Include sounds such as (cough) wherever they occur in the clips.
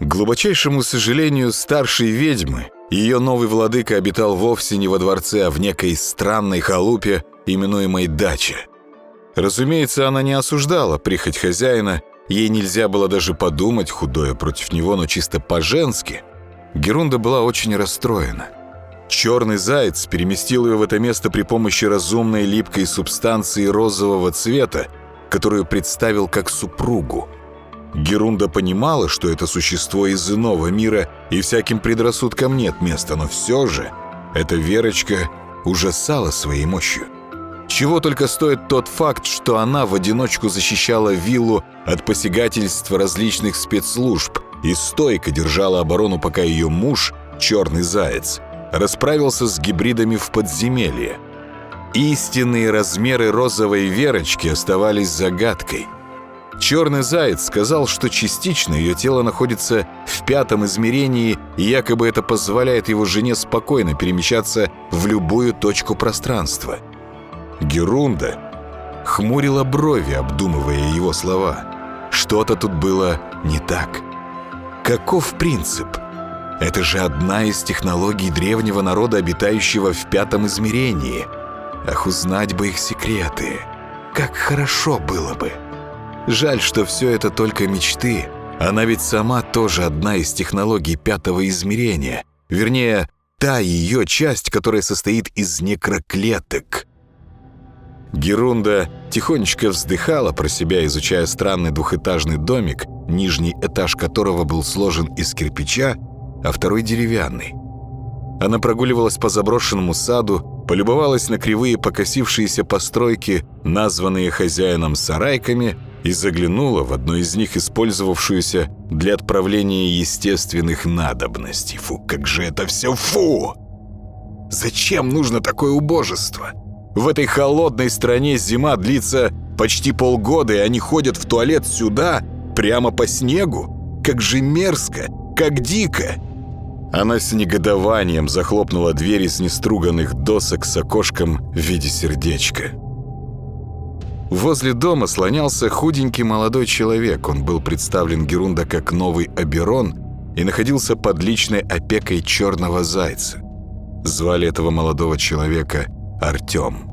К глубочайшему сожалению старшей ведьмы, ее новый владыка обитал вовсе не во дворце, а в некой странной халупе, именуемой дача. Разумеется, она не осуждала прихоть хозяина, ей нельзя было даже подумать худое против него, но чисто по-женски. Герунда была очень расстроена. Черный заяц переместил ее в это место при помощи разумной липкой субстанции розового цвета, которую представил как супругу. Герунда понимала, что это существо из иного мира, и всяким предрассудкам нет места, но все же эта Верочка ужасала своей мощью. Чего только стоит тот факт, что она в одиночку защищала виллу от посягательств различных спецслужб и стойко держала оборону, пока ее муж, черный заяц, расправился с гибридами в подземелье. Истинные размеры розовой Верочки оставались загадкой. Черный заяц сказал, что частично ее тело находится в пятом измерении, и якобы это позволяет его жене спокойно перемещаться в любую точку пространства. Герунда хмурила брови, обдумывая его слова. Что-то тут было не так. Каков принцип? Это же одна из технологий древнего народа, обитающего в пятом измерении. Ах, узнать бы их секреты. Как хорошо было бы. Жаль, что все это только мечты. Она ведь сама тоже одна из технологий пятого измерения. Вернее, та ее часть, которая состоит из некроклеток. Герунда тихонечко вздыхала про себя, изучая странный двухэтажный домик, нижний этаж которого был сложен из кирпича, а второй деревянный. Она прогуливалась по заброшенному саду, полюбовалась на кривые покосившиеся постройки, названные хозяином сарайками, и заглянула в одну из них, использовавшуюся для отправления естественных надобностей. Фу, как же это все фу! Зачем нужно такое убожество? В этой холодной стране зима длится почти полгода, и они ходят в туалет сюда, прямо по снегу. Как же мерзко, как дико! Она с негодованием захлопнула дверь из неструганных досок с окошком в виде сердечка. Возле дома слонялся худенький молодой человек. Он был представлен Герунда как новый Аберон и находился под личной опекой черного зайца. Звали этого молодого человека Артем.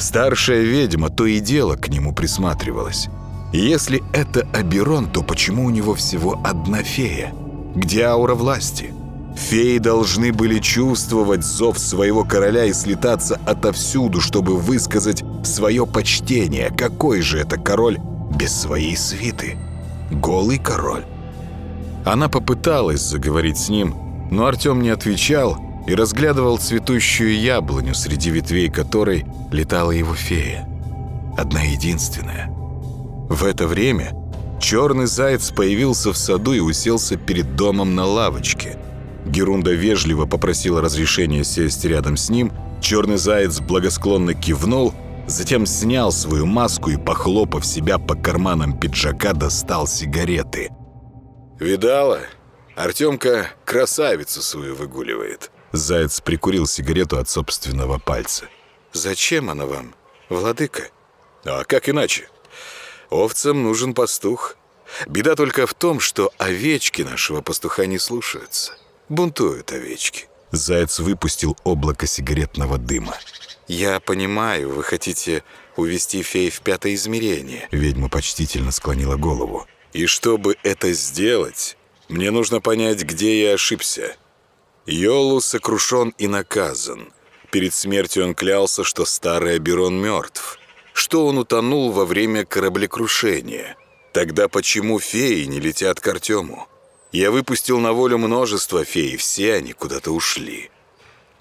Старшая ведьма то и дело к нему присматривалась. И если это Аберон, то почему у него всего одна фея? Где аура власти? Феи должны были чувствовать зов своего короля и слетаться отовсюду, чтобы высказать свое почтение. Какой же это король без своей свиты? Голый король. Она попыталась заговорить с ним, но Артем не отвечал и разглядывал цветущую яблоню, среди ветвей которой летала его фея. Одна единственная. В это время черный заяц появился в саду и уселся перед домом на лавочке – Герунда вежливо попросила разрешения сесть рядом с ним. Черный заяц благосклонно кивнул, затем снял свою маску и, похлопав себя по карманам пиджака, достал сигареты. «Видала? Артемка красавицу свою выгуливает». Заяц прикурил сигарету от собственного пальца. «Зачем она вам, владыка?» «А как иначе? Овцам нужен пастух. Беда только в том, что овечки нашего пастуха не слушаются. Бунтуют овечки. Заяц выпустил облако сигаретного дыма. «Я понимаю, вы хотите увести фей в пятое измерение». Ведьма почтительно склонила голову. «И чтобы это сделать, мне нужно понять, где я ошибся. Йолу сокрушен и наказан. Перед смертью он клялся, что старый Аберон мертв, что он утонул во время кораблекрушения. Тогда почему феи не летят к Артему?» Я выпустил на волю множество фей, все они куда-то ушли.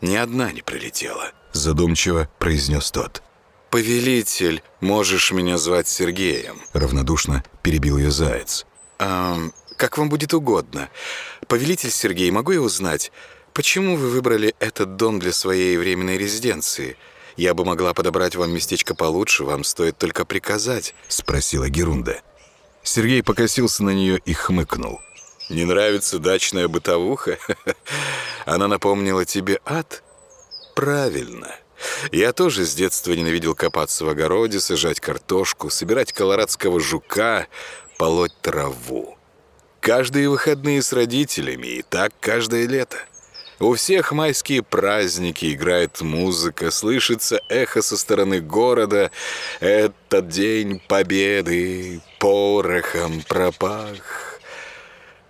Ни одна не прилетела, задумчиво произнес тот. «Повелитель, можешь меня звать Сергеем», равнодушно перебил ее заяц. «А, как вам будет угодно. Повелитель Сергей, могу я узнать, почему вы выбрали этот дом для своей временной резиденции? Я бы могла подобрать вам местечко получше, вам стоит только приказать», спросила Герунда. Сергей покосился на нее и хмыкнул. Не нравится дачная бытовуха? (laughs) Она напомнила тебе ад? Правильно. Я тоже с детства ненавидел копаться в огороде, сажать картошку, собирать колорадского жука, полоть траву. каждые выходные с родителями, и так каждое лето. У всех майские праздники, играет музыка, слышится эхо со стороны города. Этот день победы порохом пропах.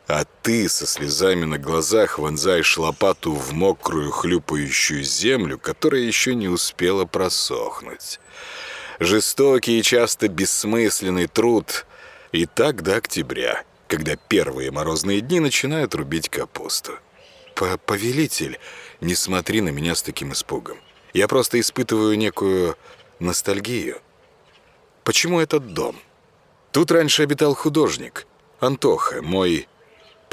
А ты со слезами на глазах вонзаешь лопату в мокрую хлюпающую землю, которая еще не успела просохнуть. Жестокий и часто бессмысленный труд и так до октября, когда первые морозные дни начинают рубить капусту. По «Повелитель, не смотри на меня с таким испугом. Я просто испытываю некую ностальгию. Почему этот дом? Тут раньше обитал художник, Антоха, мой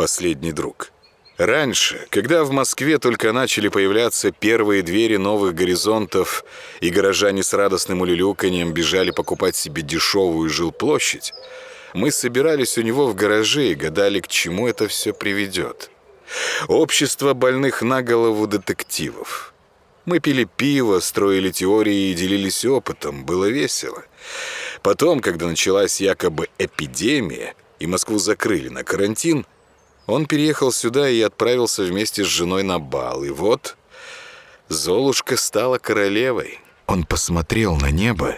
последний друг. Раньше, когда в Москве только начали появляться первые двери новых горизонтов, и горожане с радостным улюлюканьем бежали покупать себе дешевую жилплощадь, мы собирались у него в гараже и гадали, к чему это все приведет. Общество больных на голову детективов. Мы пили пиво, строили теории и делились опытом. Было весело. Потом, когда началась якобы эпидемия, и Москву закрыли на карантин, он переехал сюда и отправился вместе с женой на бал. И вот Золушка стала королевой. Он посмотрел на небо.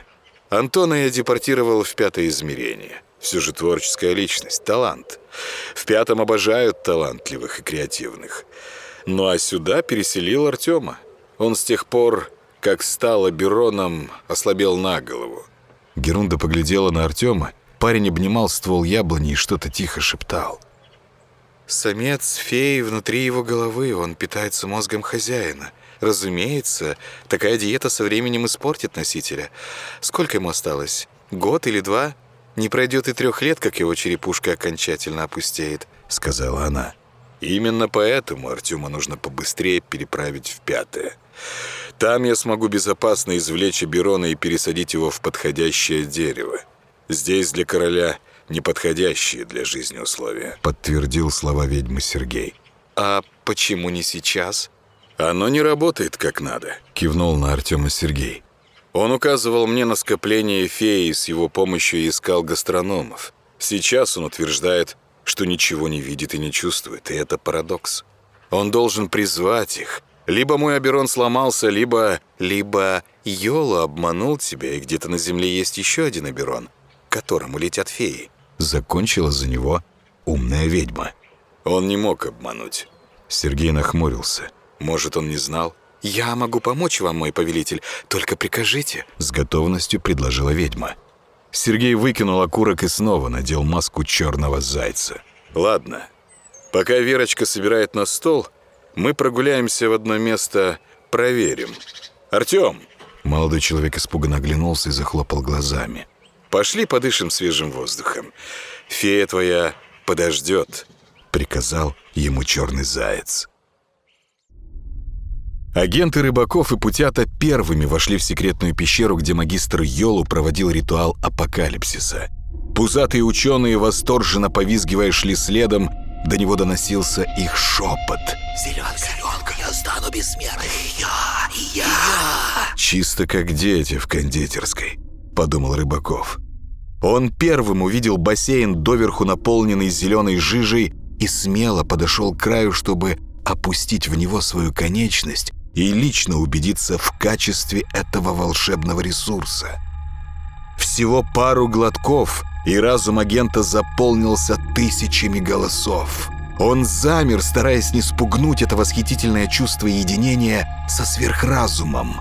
Антона я депортировал в пятое измерение. Все же творческая личность, талант. В пятом обожают талантливых и креативных. Ну а сюда переселил Артема. Он с тех пор, как стал Абероном, ослабел на голову. Герунда поглядела на Артема. Парень обнимал ствол яблони и что-то тихо шептал. «Самец феи внутри его головы, он питается мозгом хозяина. Разумеется, такая диета со временем испортит носителя. Сколько ему осталось? Год или два?» Не пройдет и трех лет, как его черепушка окончательно опустеет», — сказала она. «Именно поэтому Артема нужно побыстрее переправить в пятое. Там я смогу безопасно извлечь Аберона и пересадить его в подходящее дерево. Здесь для короля неподходящие для жизни условия», — подтвердил слова ведьмы Сергей. «А почему не сейчас?» «Оно не работает как надо», — кивнул на Артема Сергей. Он указывал мне на скопление феи, с его помощью искал гастрономов. Сейчас он утверждает, что ничего не видит и не чувствует, и это парадокс. Он должен призвать их. Либо мой Аберон сломался, либо... Либо Йолу обманул тебя, и где-то на земле есть еще один Аберон, к которому летят феи. Закончила за него умная ведьма. Он не мог обмануть. Сергей нахмурился. Может, он не знал? «Я могу помочь вам, мой повелитель, только прикажите», — с готовностью предложила ведьма. Сергей выкинул окурок и снова надел маску черного зайца. «Ладно, пока Верочка собирает на стол, мы прогуляемся в одно место, проверим. Артем!» Молодой человек испуганно оглянулся и захлопал глазами. «Пошли подышим свежим воздухом. Фея твоя подождет», — приказал ему черный заяц. Агенты Рыбаков и Путята первыми вошли в секретную пещеру, где магистр Йолу проводил ритуал апокалипсиса. Пузатые ученые, восторженно повизгивая, шли следом, до него доносился их шепот. «Зеленка, зеленка, я стану бессмертным! Я, я!» «Чисто как дети в кондитерской», — подумал Рыбаков. Он первым увидел бассейн, доверху наполненный зеленой жижей, и смело подошел к краю, чтобы опустить в него свою конечность и лично убедиться в качестве этого волшебного ресурса. Всего пару глотков, и разум агента заполнился тысячами голосов. Он замер, стараясь не спугнуть это восхитительное чувство единения со сверхразумом.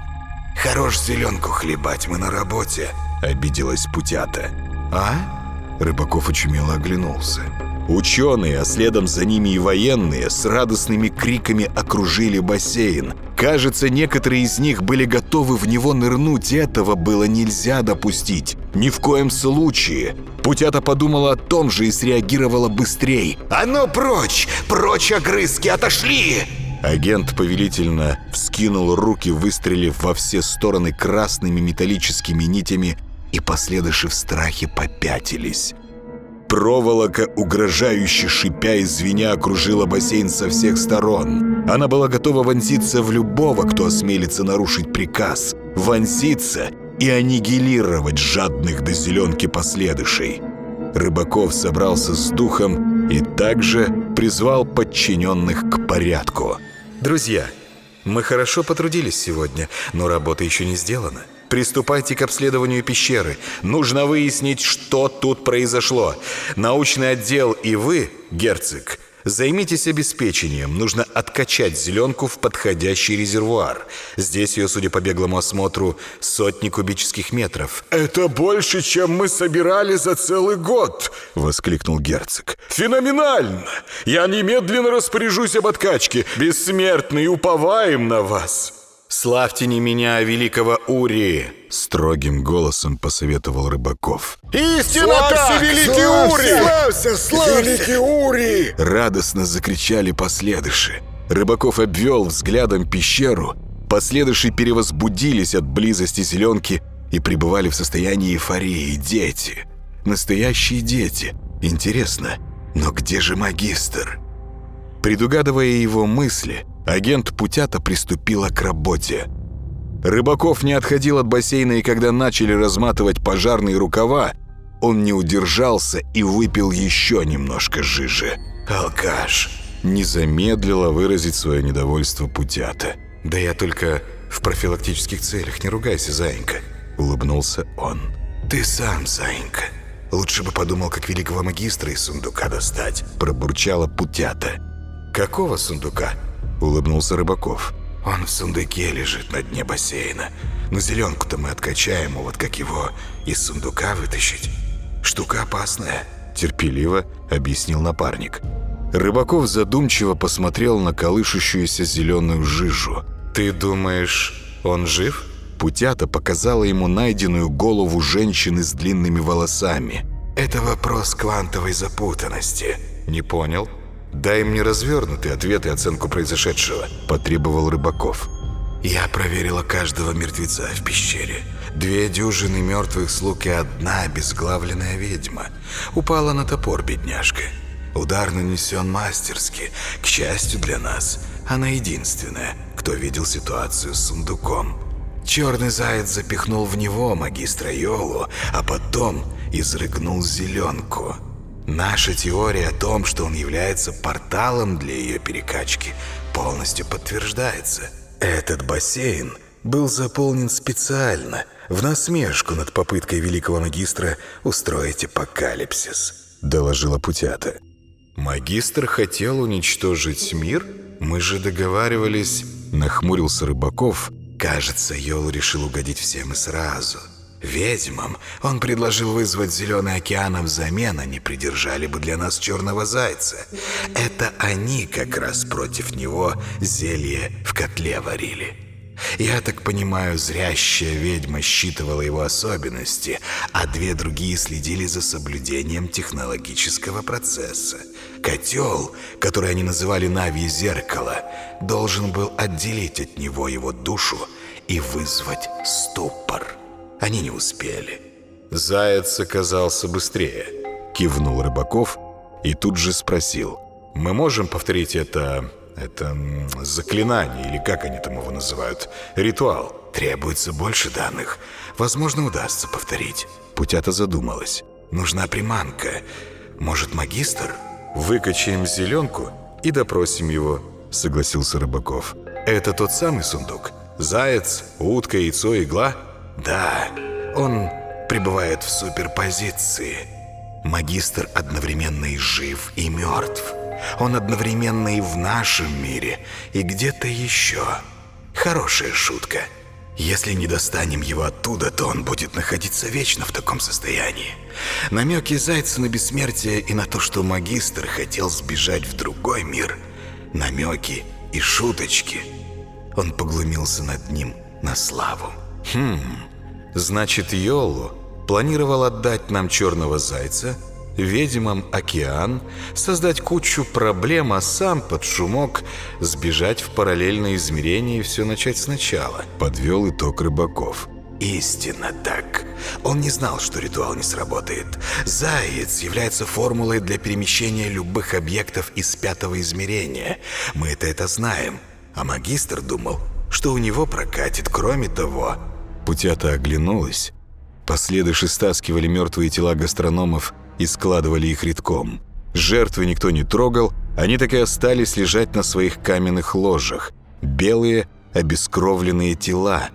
«Хорош зеленку хлебать, мы на работе», — обиделась Путята. «А?» — Рыбаков очумело оглянулся. Ученые, а следом за ними и военные, с радостными криками окружили бассейн. Кажется, некоторые из них были готовы в него нырнуть, этого было нельзя допустить. Ни в коем случае. Путята подумала о том же и среагировала быстрее. «А ну прочь! Прочь, огрызки, отошли!» Агент повелительно вскинул руки, выстрелив во все стороны красными металлическими нитями, и последующие в страхе попятились. Проволока, угрожающе шипя и звеня, окружила бассейн со всех сторон. Она была готова вонзиться в любого, кто осмелится нарушить приказ. Вонзиться и аннигилировать жадных до зеленки последующей. Рыбаков собрался с духом и также призвал подчиненных к порядку. Друзья, мы хорошо потрудились сегодня, но работа еще не сделана. Приступайте к обследованию пещеры. Нужно выяснить, что тут произошло. Научный отдел и вы, герцог, Займитесь обеспечением. Нужно откачать зеленку в подходящий резервуар. Здесь ее, судя по беглому осмотру, сотни кубических метров. «Это больше, чем мы собирали за целый год!» — воскликнул герцог. «Феноменально! Я немедленно распоряжусь об откачке. Бессмертный, уповаем на вас!» «Славьте не меня, а великого Ури!» Строгим голосом посоветовал Рыбаков. «Истинно так! великий Ури! Славься, славься! Великий Ури!» Радостно закричали последыши. Рыбаков обвел взглядом пещеру. Последыши перевозбудились от близости зеленки и пребывали в состоянии эйфории. Дети. Настоящие дети. Интересно, но где же магистр? Предугадывая его мысли, агент Путята приступила к работе. Рыбаков не отходил от бассейна, и когда начали разматывать пожарные рукава, он не удержался и выпил еще немножко жижи. «Алкаш!» Не замедлила выразить свое недовольство Путята. «Да я только в профилактических целях, не ругайся, заинька!» Улыбнулся он. «Ты сам, заинька. Лучше бы подумал, как великого магистра из сундука достать», пробурчала Путята. «Какого сундука?» Улыбнулся Рыбаков. «Он в сундуке лежит на дне бассейна. Но зеленку-то мы откачаем, вот как его из сундука вытащить. Штука опасная», — терпеливо объяснил напарник. Рыбаков задумчиво посмотрел на колышущуюся зеленую жижу. «Ты думаешь, он жив?» Путята показала ему найденную голову женщины с длинными волосами. «Это вопрос квантовой запутанности». «Не понял?» «Дай мне развернутый ответ и оценку произошедшего», – потребовал Рыбаков. «Я проверила каждого мертвеца в пещере. Две дюжины мертвых слуг и одна обезглавленная ведьма. Упала на топор бедняжка. Удар нанесен мастерски. К счастью для нас, она единственная, кто видел ситуацию с сундуком. Черный заяц запихнул в него магистра Йолу, а потом изрыгнул зеленку». Наша теория о том, что он является порталом для ее перекачки, полностью подтверждается. Этот бассейн был заполнен специально, в насмешку над попыткой великого магистра устроить апокалипсис, доложила Путята. «Магистр хотел уничтожить мир? Мы же договаривались...» Нахмурился Рыбаков. «Кажется, Йол решил угодить всем и сразу. Ведьмам он предложил вызвать Зеленый океан, а взамен они придержали бы для нас Черного Зайца. Это они как раз против него зелье в котле варили. Я так понимаю, зрящая ведьма считывала его особенности, а две другие следили за соблюдением технологического процесса. Котел, который они называли Нави Зеркало, должен был отделить от него его душу и вызвать ступор. Они не успели. Заяц оказался быстрее. Кивнул Рыбаков и тут же спросил. Мы можем повторить это... Это заклинание, или как они там его называют? Ритуал. Требуется больше данных. Возможно, удастся повторить. Путята задумалась. Нужна приманка. Может, магистр? Выкачаем зеленку и допросим его, согласился Рыбаков. Это тот самый сундук? Заяц, утка, яйцо, игла? Да, он пребывает в суперпозиции. Магистр одновременно и жив, и мертв. Он одновременно и в нашем мире, и где-то еще. Хорошая шутка. Если не достанем его оттуда, то он будет находиться вечно в таком состоянии. Намеки Зайца на бессмертие и на то, что магистр хотел сбежать в другой мир. Намеки и шуточки. Он поглумился над ним на славу. Хм, значит, Йолу планировал отдать нам черного зайца, ведьмам океан, создать кучу проблем, а сам под шумок сбежать в параллельное измерение и все начать сначала. Подвел итог рыбаков. Истинно так. Он не знал, что ритуал не сработает. Заяц является формулой для перемещения любых объектов из пятого измерения. Мы это это знаем. А магистр думал, что у него прокатит. Кроме того, Путята оглянулась. Последыши стаскивали мертвые тела гастрономов и складывали их редком. Жертвы никто не трогал, они так и остались лежать на своих каменных ложах. Белые, обескровленные тела.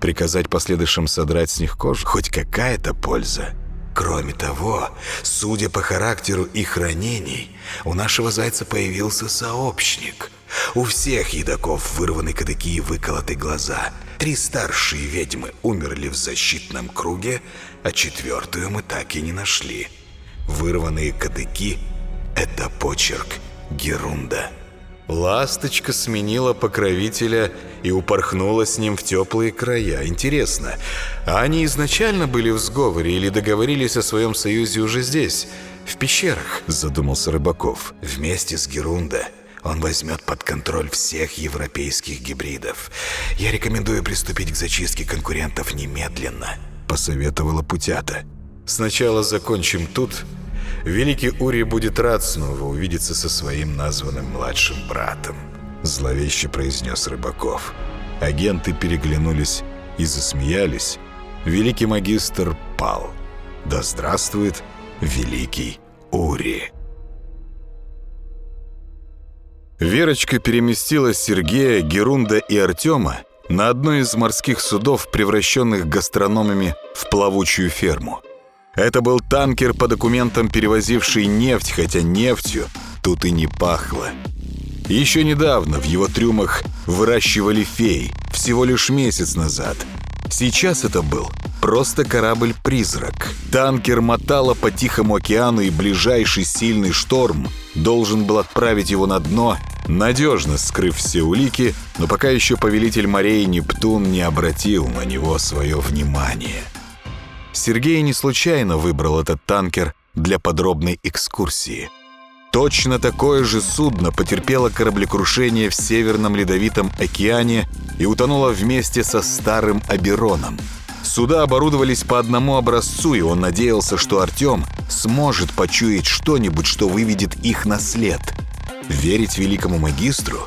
Приказать последующим содрать с них кожу? Хоть какая-то польза. Кроме того, судя по характеру их ранений, у нашего зайца появился сообщник. У всех едоков вырваны кадыки и выколоты глаза. Три старшие ведьмы умерли в защитном круге, а четвертую мы так и не нашли. Вырванные кадыки — это почерк Герунда. Ласточка сменила покровителя и упорхнула с ним в теплые края. Интересно, а они изначально были в сговоре или договорились о своем союзе уже здесь, в пещерах? Задумался Рыбаков. Вместе с Герунда он возьмет под контроль всех европейских гибридов. Я рекомендую приступить к зачистке конкурентов немедленно, посоветовала Путята. Сначала закончим тут, Великий Ури будет рад снова увидеться со своим названным младшим братом», — зловеще произнес Рыбаков. Агенты переглянулись и засмеялись. Великий магистр пал. Да здравствует Великий Ури! Верочка переместила Сергея, Герунда и Артема на одно из морских судов, превращенных гастрономами в плавучую ферму. Это был танкер по документам, перевозивший нефть, хотя нефтью тут и не пахло. Еще недавно в его трюмах выращивали фей, всего лишь месяц назад. Сейчас это был просто корабль-призрак. Танкер мотало по Тихому океану, и ближайший сильный шторм должен был отправить его на дно, надежно скрыв все улики, но пока еще повелитель морей Нептун не обратил на него свое внимание. Сергей не случайно выбрал этот танкер для подробной экскурсии. Точно такое же судно потерпело кораблекрушение в Северном Ледовитом океане и утонуло вместе со старым Абероном. Суда оборудовались по одному образцу, и он надеялся, что Артем сможет почуять что-нибудь, что выведет их на след. Верить великому магистру?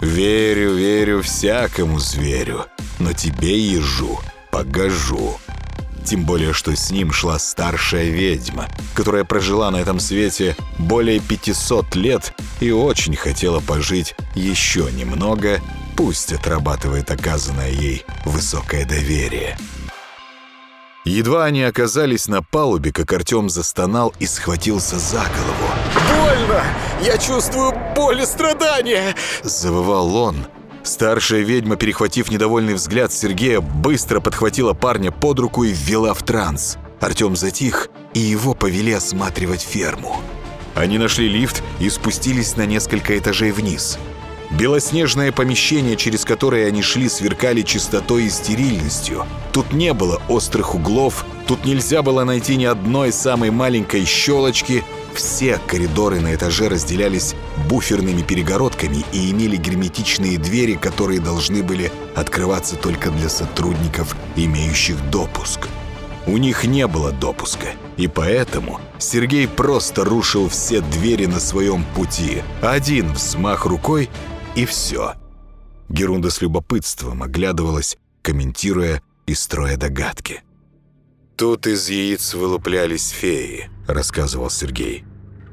Верю, верю всякому зверю, но тебе, ежу, погожу. Тем более, что с ним шла старшая ведьма, которая прожила на этом свете более 500 лет и очень хотела пожить еще немного, пусть отрабатывает оказанное ей высокое доверие. Едва они оказались на палубе, как Артем застонал и схватился за голову. «Больно! Я чувствую боль и страдания!» Завывал он, Старшая ведьма, перехватив недовольный взгляд Сергея, быстро подхватила парня под руку и ввела в транс. Артем затих, и его повели осматривать ферму. Они нашли лифт и спустились на несколько этажей вниз. Белоснежное помещение, через которое они шли, сверкали чистотой и стерильностью. Тут не было острых углов, тут нельзя было найти ни одной самой маленькой щелочки – все коридоры на этаже разделялись буферными перегородками и имели герметичные двери, которые должны были открываться только для сотрудников, имеющих допуск. У них не было допуска, и поэтому Сергей просто рушил все двери на своем пути. Один взмах рукой, и все. Герунда с любопытством оглядывалась, комментируя и строя догадки. «Тут из яиц вылуплялись феи», — рассказывал Сергей.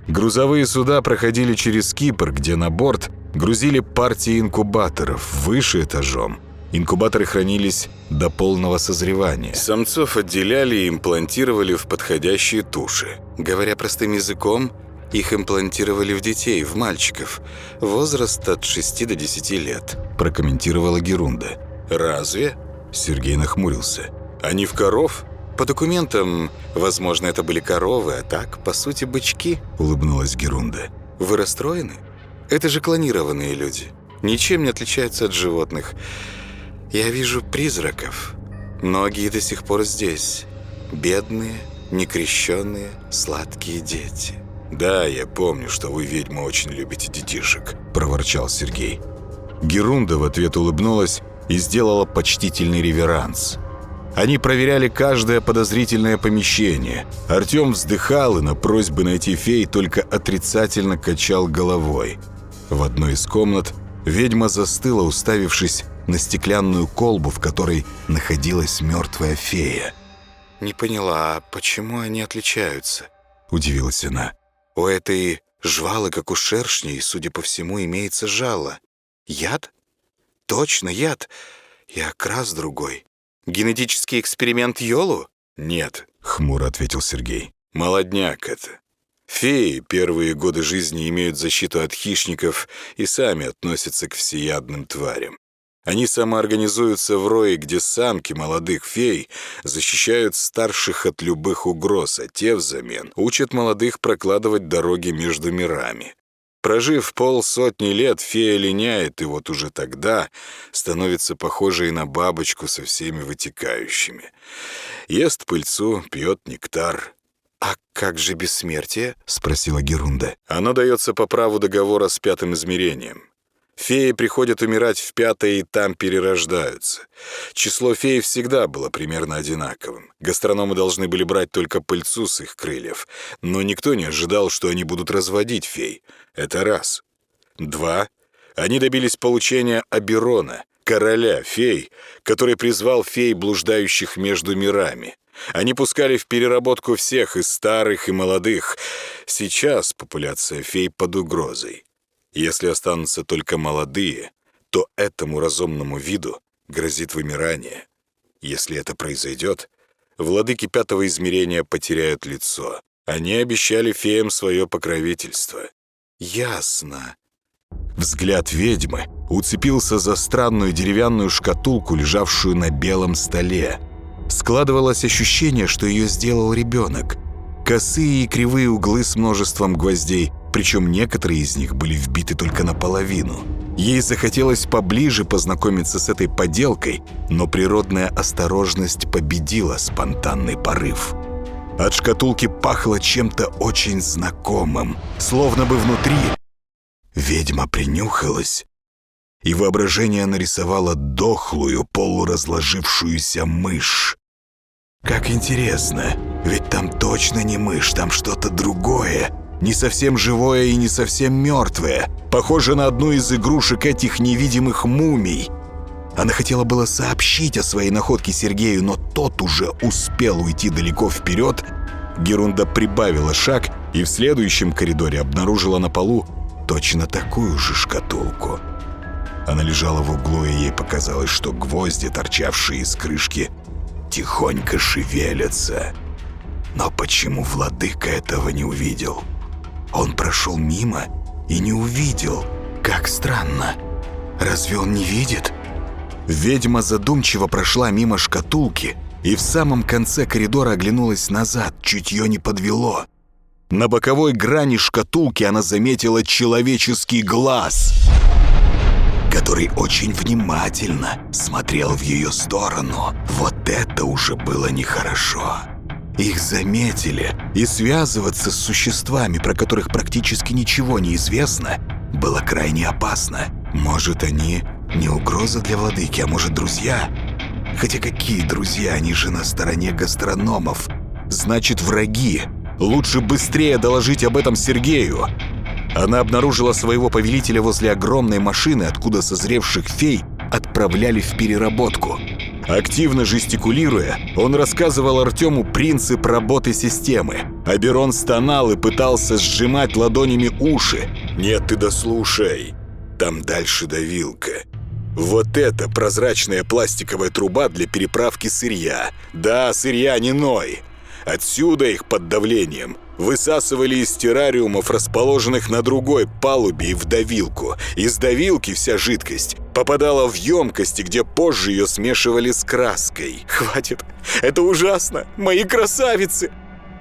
Грузовые суда проходили через Кипр, где на борт грузили партии инкубаторов выше этажом. Инкубаторы хранились до полного созревания. Самцов отделяли и имплантировали в подходящие туши. Говоря простым языком, их имплантировали в детей, в мальчиков. Возраст от 6 до 10 лет, прокомментировала Герунда. «Разве?» Сергей нахмурился. «Они в коров?» По документам, возможно, это были коровы, а так, по сути, бычки», — улыбнулась Герунда. «Вы расстроены? Это же клонированные люди. Ничем не отличаются от животных. Я вижу призраков. Многие до сих пор здесь. Бедные, некрещенные, сладкие дети». «Да, я помню, что вы, ведьма, очень любите детишек», — проворчал Сергей. Герунда в ответ улыбнулась и сделала почтительный реверанс — они проверяли каждое подозрительное помещение. Артем вздыхал и на просьбы найти фей только отрицательно качал головой. В одной из комнат ведьма застыла, уставившись на стеклянную колбу, в которой находилась мертвая фея. «Не поняла, а почему они отличаются?» – удивилась она. «У этой Жвалы, как у шершней, судя по всему, имеется жало. Яд? Точно, яд. И окрас другой. Генетический эксперимент Йолу? Нет, хмуро ответил Сергей. Молодняк это. Феи первые годы жизни имеют защиту от хищников и сами относятся к всеядным тварям. Они самоорганизуются в рои, где самки молодых фей защищают старших от любых угроз, а те взамен учат молодых прокладывать дороги между мирами. Прожив полсотни лет, фея линяет, и вот уже тогда становится похожей на бабочку со всеми вытекающими. Ест пыльцу, пьет нектар. «А как же бессмертие?» — спросила Герунда. «Оно дается по праву договора с пятым измерением. Феи приходят умирать в пятое и там перерождаются. Число фей всегда было примерно одинаковым. Гастрономы должны были брать только пыльцу с их крыльев, но никто не ожидал, что они будут разводить фей. Это раз. Два. Они добились получения Аберона, короля фей, который призвал фей, блуждающих между мирами. Они пускали в переработку всех, и старых, и молодых. Сейчас популяция фей под угрозой. Если останутся только молодые, то этому разумному виду грозит вымирание. Если это произойдет, владыки пятого измерения потеряют лицо. Они обещали феям свое покровительство. Ясно. Взгляд ведьмы уцепился за странную деревянную шкатулку, лежавшую на белом столе. Складывалось ощущение, что ее сделал ребенок. Косые и кривые углы с множеством гвоздей, причем некоторые из них были вбиты только наполовину. Ей захотелось поближе познакомиться с этой поделкой, но природная осторожность победила спонтанный порыв. От шкатулки пахло чем-то очень знакомым, словно бы внутри. Ведьма принюхалась, и воображение нарисовало дохлую, полуразложившуюся мышь. Как интересно, ведь там точно не мышь, там что-то другое, не совсем живое и не совсем мертвое, похоже на одну из игрушек этих невидимых мумий. Она хотела было сообщить о своей находке Сергею, но тот уже успел уйти далеко вперед. Герунда прибавила шаг и в следующем коридоре обнаружила на полу точно такую же шкатулку. Она лежала в углу, и ей показалось, что гвозди, торчавшие из крышки, тихонько шевелятся. Но почему владыка этого не увидел? Он прошел мимо и не увидел. Как странно. Разве он не видит? Ведьма задумчиво прошла мимо шкатулки и в самом конце коридора оглянулась назад, чутье не подвело. На боковой грани шкатулки она заметила человеческий глаз, который очень внимательно смотрел в ее сторону. Вот это уже было нехорошо. Их заметили, и связываться с существами, про которых практически ничего не известно, было крайне опасно. Может, они не угроза для владыки, а может, друзья? Хотя какие друзья, они же на стороне гастрономов. Значит, враги. Лучше быстрее доложить об этом Сергею. Она обнаружила своего повелителя возле огромной машины, откуда созревших фей отправляли в переработку. Активно жестикулируя, он рассказывал Артему принцип работы системы. Аберон стонал и пытался сжимать ладонями уши. «Нет, ты дослушай. Там дальше давилка. Вот это прозрачная пластиковая труба для переправки сырья. Да, сырья не ной. Отсюда их под давлением высасывали из террариумов, расположенных на другой палубе и в давилку. Из давилки вся жидкость попадала в емкости, где позже ее смешивали с краской. (laughs) «Хватит! Это ужасно! Мои красавицы!»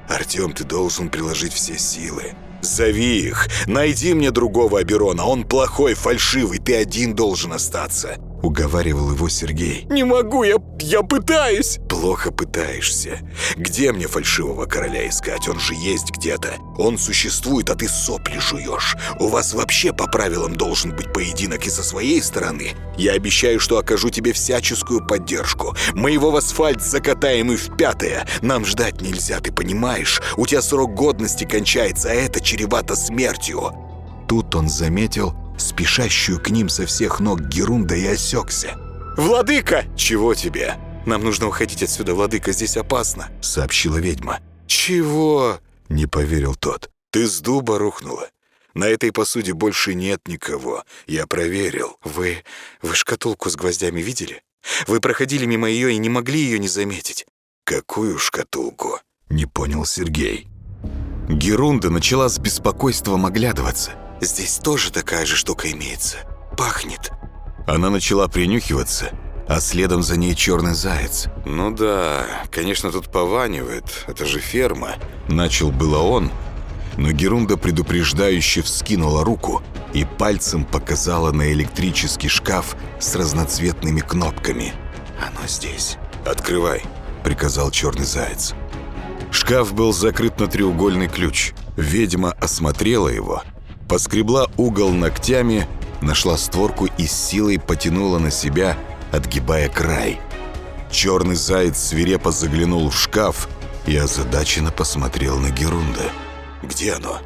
«Артем, ты должен приложить все силы. Зови их! Найди мне другого Аберона! Он плохой, фальшивый, ты один должен остаться!» — уговаривал его Сергей. «Не могу, я, я пытаюсь!» «Плохо пытаешься. Где мне фальшивого короля искать? Он же есть где-то. Он существует, а ты сопли жуешь. У вас вообще по правилам должен быть поединок и со своей стороны. Я обещаю, что окажу тебе всяческую поддержку. Мы его в асфальт закатаем и в пятое. Нам ждать нельзя, ты понимаешь? У тебя срок годности кончается, а это чревато смертью». Тут он заметил спешащую к ним со всех ног Герунда и осекся. «Владыка!» «Чего тебе?» «Нам нужно уходить отсюда, владыка, здесь опасно», — сообщила ведьма. «Чего?» — не поверил тот. «Ты с дуба рухнула. На этой посуде больше нет никого. Я проверил. Вы... вы шкатулку с гвоздями видели? Вы проходили мимо ее и не могли ее не заметить. Какую шкатулку? Не понял Сергей. Герунда начала с беспокойством оглядываться. Здесь тоже такая же штука имеется. Пахнет. Она начала принюхиваться, а следом за ней черный заяц. Ну да, конечно, тут пованивает. Это же ферма. Начал было он, но Герунда предупреждающе вскинула руку и пальцем показала на электрический шкаф с разноцветными кнопками. «Оно здесь. Открывай», — приказал черный заяц. Шкаф был закрыт на треугольный ключ. Ведьма осмотрела его, поскребла угол ногтями, нашла створку и силой потянула на себя, отгибая край. Черный заяц свирепо заглянул в шкаф и озадаченно посмотрел на Герунда. Где оно?»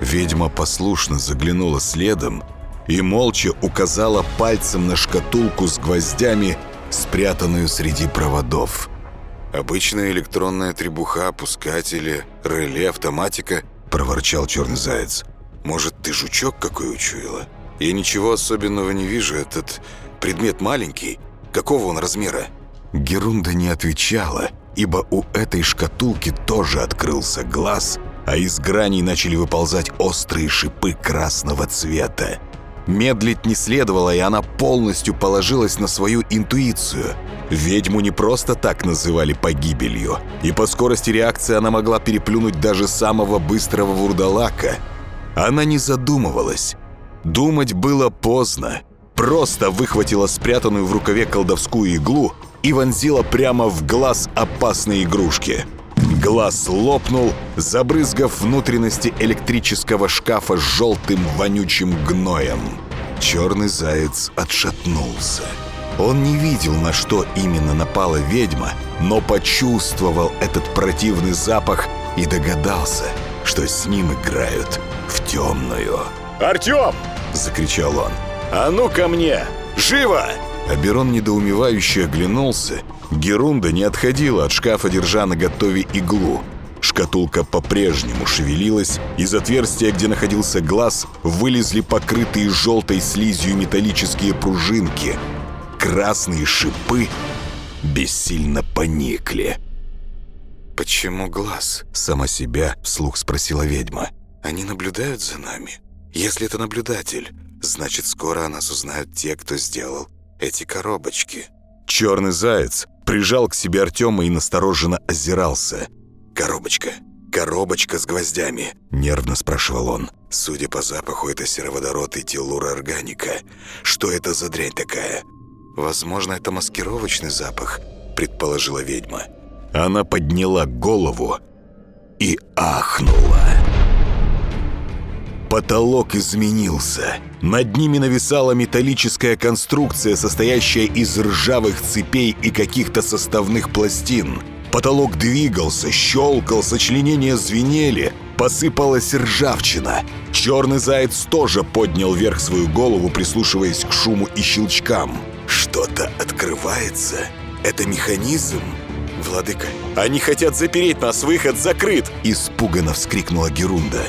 Ведьма послушно заглянула следом и молча указала пальцем на шкатулку с гвоздями, спрятанную среди проводов. «Обычная электронная требуха, пускатели, реле, автоматика», — проворчал черный заяц. «Может, ты жучок какой учуяла? Я ничего особенного не вижу. Этот предмет маленький. Какого он размера?» Герунда не отвечала, ибо у этой шкатулки тоже открылся глаз — а из граней начали выползать острые шипы красного цвета. Медлить не следовало, и она полностью положилась на свою интуицию. Ведьму не просто так называли погибелью, и по скорости реакции она могла переплюнуть даже самого быстрого вурдалака. Она не задумывалась. Думать было поздно. Просто выхватила спрятанную в рукаве колдовскую иглу и вонзила прямо в глаз опасной игрушки – Глаз лопнул, забрызгав внутренности электрического шкафа желтым вонючим гноем. Черный заяц отшатнулся. Он не видел, на что именно напала ведьма, но почувствовал этот противный запах и догадался, что с ним играют в темную. «Артем!» — закричал он. «А ну ко мне! Живо!» Аберон недоумевающе оглянулся Герунда не отходила от шкафа, держа на готове иглу. Шкатулка по-прежнему шевелилась, из отверстия, где находился глаз, вылезли покрытые желтой слизью металлические пружинки. Красные шипы бессильно поникли. «Почему глаз?» — сама себя вслух спросила ведьма. «Они наблюдают за нами? Если это наблюдатель, значит, скоро о нас узнают те, кто сделал эти коробочки». Черный заяц прижал к себе Артема и настороженно озирался. «Коробочка, коробочка с гвоздями», — нервно спрашивал он. «Судя по запаху, это сероводород и телура органика. Что это за дрянь такая?» «Возможно, это маскировочный запах», — предположила ведьма. Она подняла голову и ахнула. Потолок изменился. Над ними нависала металлическая конструкция, состоящая из ржавых цепей и каких-то составных пластин. Потолок двигался, щелкал, сочленения звенели, посыпалась ржавчина. Черный заяц тоже поднял вверх свою голову, прислушиваясь к шуму и щелчкам. «Что-то открывается? Это механизм?» «Владыка, они хотят запереть нас, выход закрыт!» Испуганно вскрикнула Герунда.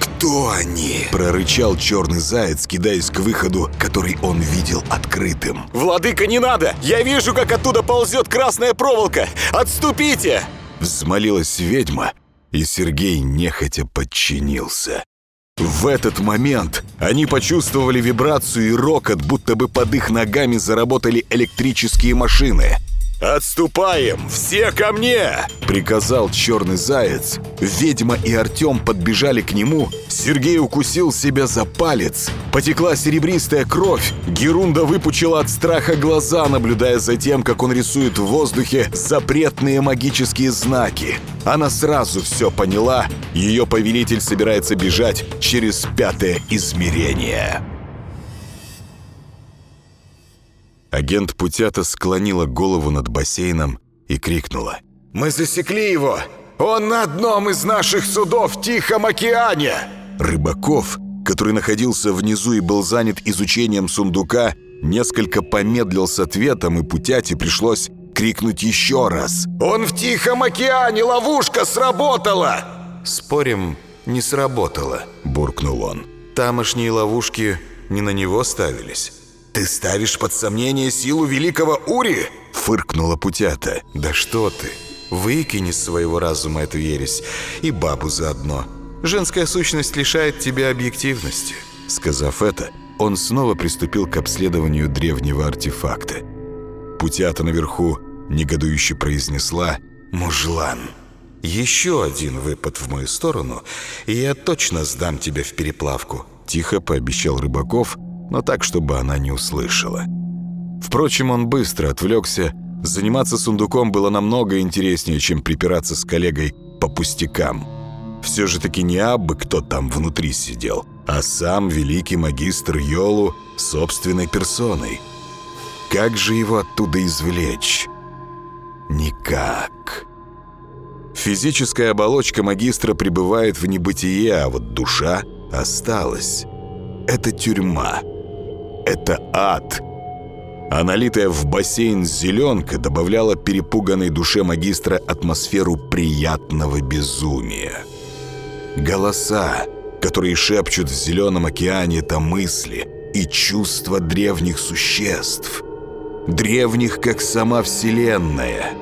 «Кто они?» – прорычал черный заяц, кидаясь к выходу, который он видел открытым. «Владыка, не надо! Я вижу, как оттуда ползет красная проволока! Отступите!» Взмолилась ведьма, и Сергей нехотя подчинился. В этот момент они почувствовали вибрацию и рокот, будто бы под их ногами заработали электрические машины – «Отступаем! Все ко мне!» — приказал черный заяц. Ведьма и Артем подбежали к нему. Сергей укусил себя за палец. Потекла серебристая кровь. Герунда выпучила от страха глаза, наблюдая за тем, как он рисует в воздухе запретные магические знаки. Она сразу все поняла. Ее повелитель собирается бежать через пятое измерение. Агент Путята склонила голову над бассейном и крикнула. «Мы засекли его! Он на одном из наших судов в Тихом океане!» Рыбаков, который находился внизу и был занят изучением сундука, несколько помедлил с ответом, и Путяте пришлось крикнуть еще раз. «Он в Тихом океане! Ловушка сработала!» «Спорим, не сработала», — буркнул он. Тамошние ловушки не на него ставились. «Ты ставишь под сомнение силу великого Ури?» — фыркнула Путята. «Да что ты! Выкини из своего разума эту ересь. И бабу заодно. Женская сущность лишает тебя объективности». Сказав это, он снова приступил к обследованию древнего артефакта. Путята наверху негодующе произнесла «Мужлан». «Еще один выпад в мою сторону, и я точно сдам тебя в переплавку», — тихо пообещал Рыбаков, но так, чтобы она не услышала. Впрочем, он быстро отвлекся. Заниматься сундуком было намного интереснее, чем припираться с коллегой по пустякам. Все же таки не абы кто там внутри сидел, а сам великий магистр Йолу собственной персоной. Как же его оттуда извлечь? Никак. Физическая оболочка магистра пребывает в небытие, а вот душа осталась. Это тюрьма. Это ад. А налитая в бассейн зеленка добавляла перепуганной душе магистра атмосферу приятного безумия. Голоса, которые шепчут в зеленом океане, это мысли и чувства древних существ. Древних, как сама Вселенная.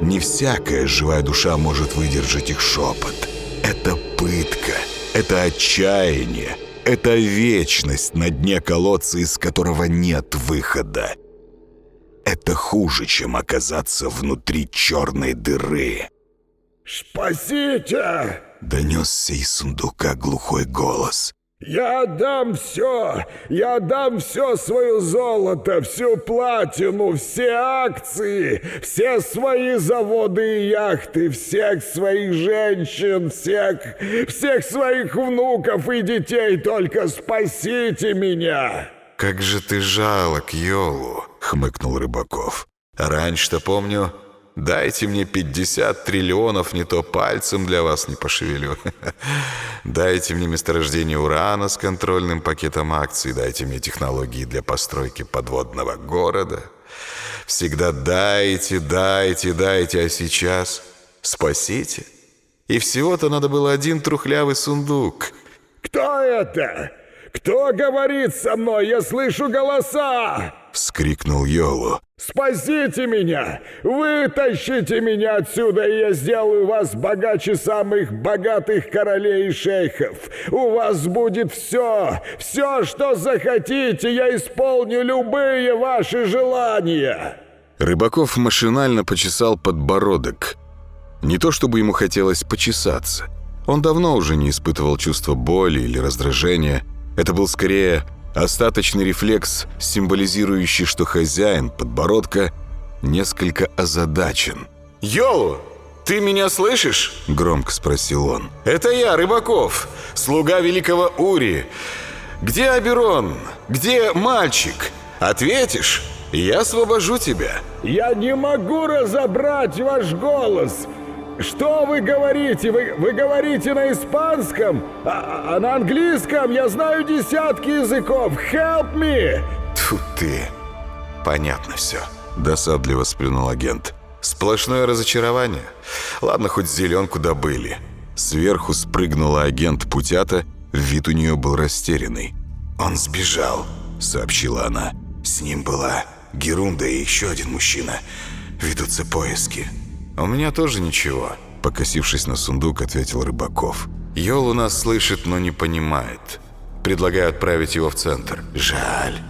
Не всякая живая душа может выдержать их шепот. Это пытка, это отчаяние, это вечность на дне колодца, из которого нет выхода. Это хуже, чем оказаться внутри черной дыры. «Спасите!» — донесся из сундука глухой голос. «Я отдам все! Я отдам все свое золото, всю платину, все акции, все свои заводы и яхты, всех своих женщин, всех, всех своих внуков и детей, только спасите меня!» «Как же ты жалок, Йолу!» — хмыкнул Рыбаков. «Раньше-то помню, Дайте мне 50 триллионов, не то пальцем для вас не пошевелю. (laughs) Дайте мне месторождение урана с контрольным пакетом акций, дайте мне технологии для постройки подводного города. Всегда дайте, дайте, дайте, а сейчас спасите. И всего-то надо было один трухлявый сундук. «Кто это? Кто говорит со мной? Я слышу голоса!» — вскрикнул Йолу. «Спасите меня! Вытащите меня отсюда, и я сделаю вас богаче самых богатых королей и шейхов! У вас будет все! Все, что захотите! Я исполню любые ваши желания!» Рыбаков машинально почесал подбородок. Не то чтобы ему хотелось почесаться. Он давно уже не испытывал чувства боли или раздражения. Это был скорее Остаточный рефлекс, символизирующий, что хозяин подбородка несколько озадачен. «Йолу, ты меня слышишь?» – громко спросил он. «Это я, Рыбаков, слуга великого Ури. Где Аберон? Где мальчик? Ответишь? Я освобожу тебя». «Я не могу разобрать ваш голос. Что вы говорите? Вы, вы говорите на испанском? А, а на английском? Я знаю десятки языков. Help me! Тут ты. Понятно все. Досадливо сплюнул агент. Сплошное разочарование. Ладно, хоть зеленку добыли. Сверху спрыгнула агент Путята, вид у нее был растерянный. «Он сбежал», — сообщила она. «С ним была Герунда и еще один мужчина. Ведутся поиски». «У меня тоже ничего», — покосившись на сундук, ответил Рыбаков. «Йол у нас слышит, но не понимает. Предлагаю отправить его в центр». «Жаль.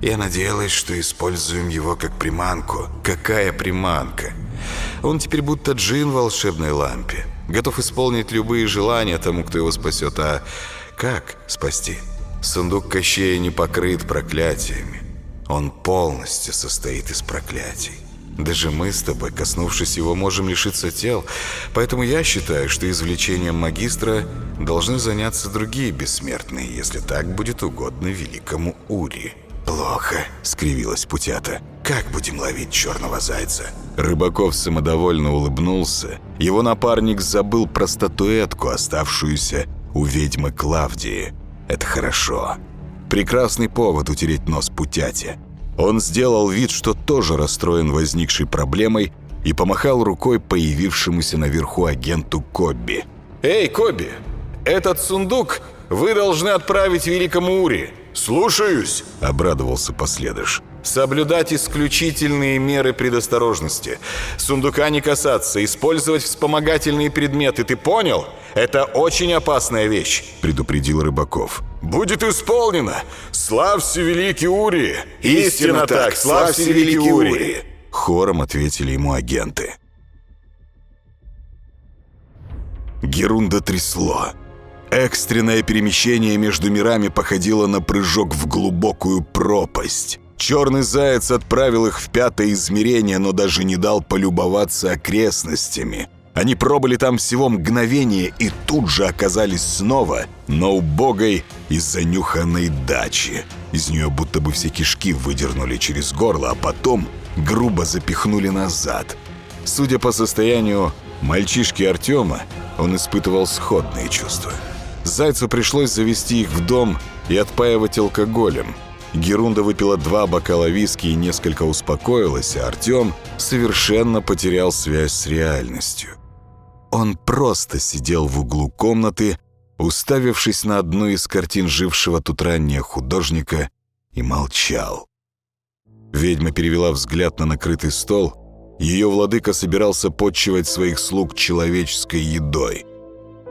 Я надеялась, что используем его как приманку». «Какая приманка? Он теперь будто джин в волшебной лампе. Готов исполнить любые желания тому, кто его спасет. А как спасти? Сундук Кощея не покрыт проклятиями. Он полностью состоит из проклятий. Даже мы с тобой, коснувшись его, можем лишиться тел. Поэтому я считаю, что извлечением магистра должны заняться другие бессмертные, если так будет угодно великому Ури. «Плохо», — скривилась Путята. «Как будем ловить черного зайца?» Рыбаков самодовольно улыбнулся. Его напарник забыл про статуэтку, оставшуюся у ведьмы Клавдии. Это хорошо. Прекрасный повод утереть нос Путяте. Он сделал вид, что тоже расстроен возникшей проблемой и помахал рукой появившемуся наверху агенту Кобби. «Эй, Кобби, этот сундук вы должны отправить великому Ури. «Слушаюсь!» — обрадовался последыш. «Соблюдать исключительные меры предосторожности. Сундука не касаться, использовать вспомогательные предметы. Ты понял? Это очень опасная вещь», — предупредил Рыбаков. «Будет исполнено! Славься, великий Ури!» «Истинно так! Славься, великий Ури!» Хором ответили ему агенты. Герунда трясло. Экстренное перемещение между мирами походило на прыжок в глубокую пропасть. Черный заяц отправил их в пятое измерение, но даже не дал полюбоваться окрестностями. Они пробыли там всего мгновение и тут же оказались снова на убогой и занюханной даче. Из нее будто бы все кишки выдернули через горло, а потом грубо запихнули назад. Судя по состоянию мальчишки Артема, он испытывал сходные чувства. Зайцу пришлось завести их в дом и отпаивать алкоголем. Герунда выпила два бокала виски и несколько успокоилась, а Артем совершенно потерял связь с реальностью. Он просто сидел в углу комнаты, уставившись на одну из картин жившего тут ранее художника, и молчал. Ведьма перевела взгляд на накрытый стол. Ее владыка собирался подчивать своих слуг человеческой едой.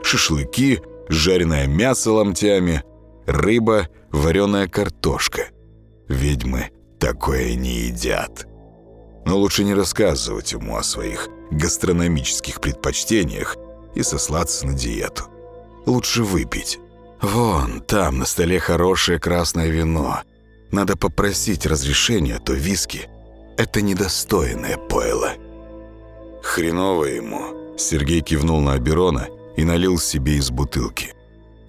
Шашлыки, жареное мясо ломтями, рыба, вареная картошка. Ведьмы такое не едят. Но лучше не рассказывать ему о своих гастрономических предпочтениях и сослаться на диету. Лучше выпить. Вон, там на столе хорошее красное вино. Надо попросить разрешения, то виски — это недостойное пойло. Хреново ему. Сергей кивнул на Аберона и налил себе из бутылки.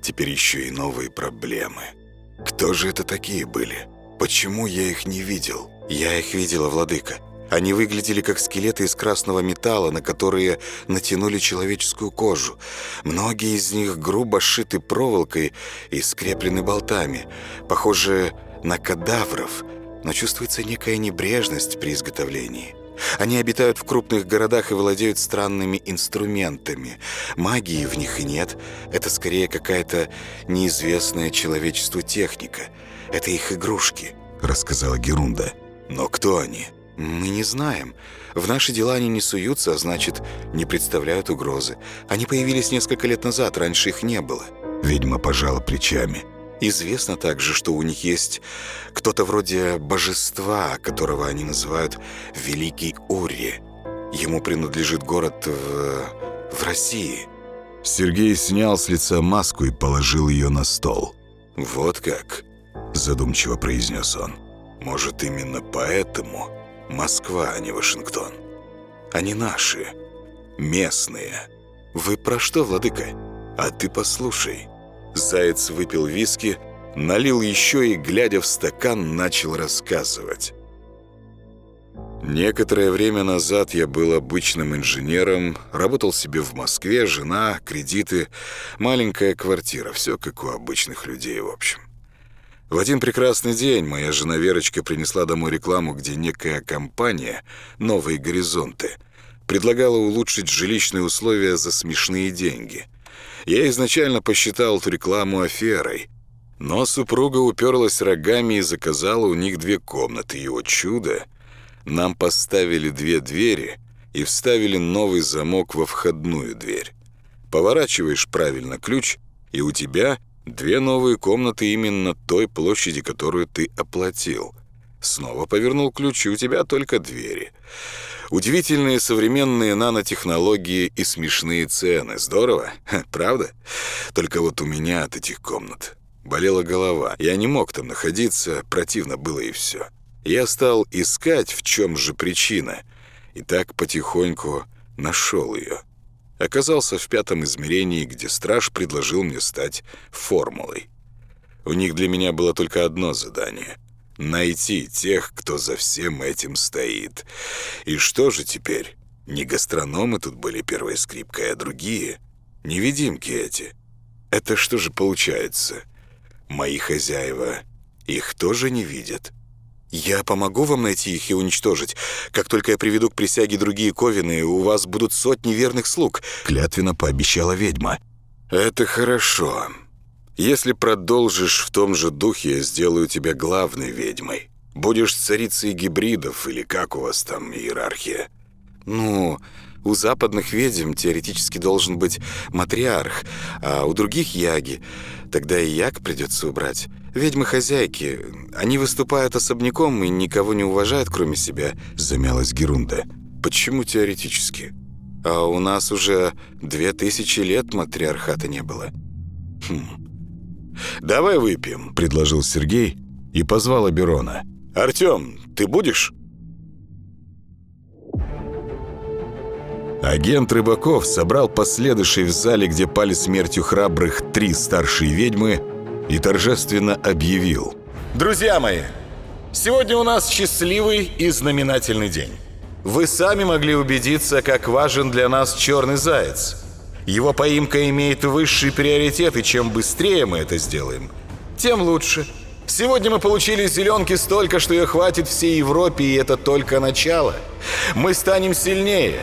Теперь еще и новые проблемы. Кто же это такие были? Почему я их не видел? Я их видела, владыка. Они выглядели как скелеты из красного металла, на которые натянули человеческую кожу. Многие из них грубо сшиты проволокой и скреплены болтами. Похоже на кадавров, но чувствуется некая небрежность при изготовлении. Они обитают в крупных городах и владеют странными инструментами. Магии в них нет. Это скорее какая-то неизвестная человечеству техника. Это их игрушки, рассказала Герунда. Но кто они? Мы не знаем. В наши дела они не суются, а значит, не представляют угрозы. Они появились несколько лет назад, раньше их не было. Ведьма пожала плечами. Известно также, что у них есть кто-то вроде божества, которого они называют Великий Ури. Ему принадлежит город в... в России. Сергей снял с лица маску и положил ее на стол. «Вот как?» – задумчиво произнес он. «Может, именно поэтому Москва, а не Вашингтон? Они наши, местные. Вы про что, владыка? А ты послушай». Заяц выпил виски, налил еще и, глядя в стакан, начал рассказывать. Некоторое время назад я был обычным инженером, работал себе в Москве, жена, кредиты, маленькая квартира, все как у обычных людей, в общем. В один прекрасный день моя жена Верочка принесла домой рекламу, где некая компания «Новые горизонты» предлагала улучшить жилищные условия за смешные деньги – я изначально посчитал эту рекламу аферой. Но супруга уперлась рогами и заказала у них две комнаты. И, о чудо, нам поставили две двери и вставили новый замок во входную дверь. Поворачиваешь правильно ключ, и у тебя две новые комнаты именно той площади, которую ты оплатил. Снова повернул ключ, и у тебя только двери. Удивительные современные нанотехнологии и смешные цены. Здорово, (laughs) правда? Только вот у меня от этих комнат болела голова. Я не мог там находиться, противно было и все. Я стал искать, в чем же причина. И так потихоньку нашел ее. Оказался в пятом измерении, где страж предложил мне стать формулой. У них для меня было только одно задание — Найти тех, кто за всем этим стоит. И что же теперь? Не гастрономы тут были первой скрипкой, а другие. Невидимки эти. Это что же получается? Мои хозяева их тоже не видят. Я помогу вам найти их и уничтожить. Как только я приведу к присяге другие ковины, у вас будут сотни верных слуг», — клятвенно пообещала ведьма. «Это хорошо. Если продолжишь в том же духе, я сделаю тебя главной ведьмой. Будешь царицей гибридов или как у вас там иерархия? Ну, у западных ведьм теоретически должен быть матриарх, а у других яги. Тогда и яг придется убрать. Ведьмы-хозяйки, они выступают особняком и никого не уважают, кроме себя, замялась Герунда. Почему теоретически? А у нас уже две тысячи лет матриархата не было. Хм. «Давай выпьем», — предложил Сергей и позвал Аберона. «Артем, ты будешь?» Агент Рыбаков собрал последующие в зале, где пали смертью храбрых три старшие ведьмы, и торжественно объявил. «Друзья мои, сегодня у нас счастливый и знаменательный день. Вы сами могли убедиться, как важен для нас черный заяц. Его поимка имеет высший приоритет, и чем быстрее мы это сделаем, тем лучше. Сегодня мы получили зеленки столько, что ее хватит всей Европе, и это только начало. Мы станем сильнее».